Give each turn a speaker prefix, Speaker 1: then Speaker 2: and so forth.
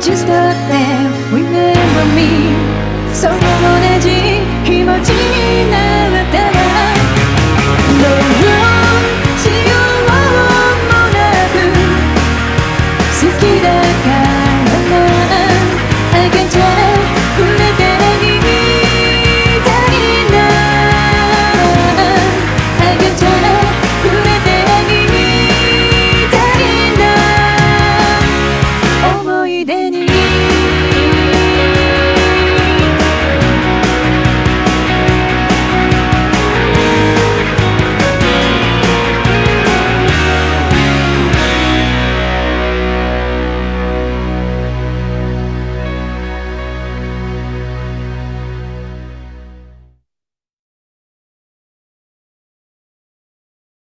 Speaker 1: just a damn remember me 서로